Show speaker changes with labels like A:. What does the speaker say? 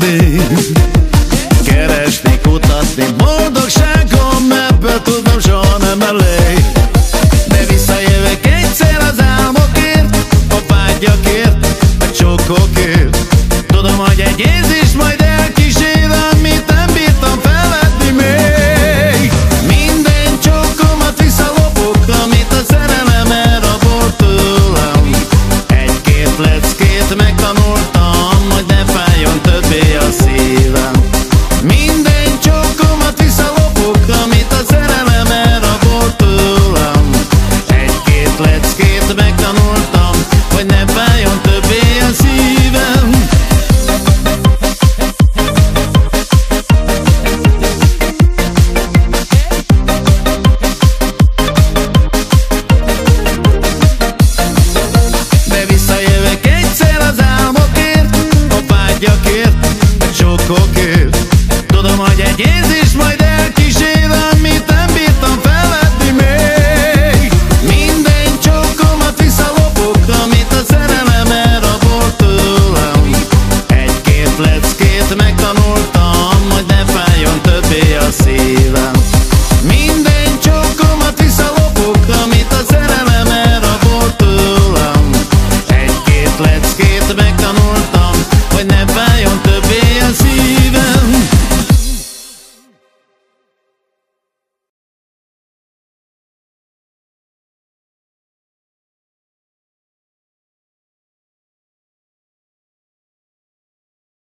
A: erdély Keresni, kutatni, boldogságom ebből tudom soha nem elég. De visszajövök egyszer az álmokért, a vágyakért, a csókokért többé a szívem. De visszajövök egyszer A vágyakért, a Tudom, hogy egy érzés van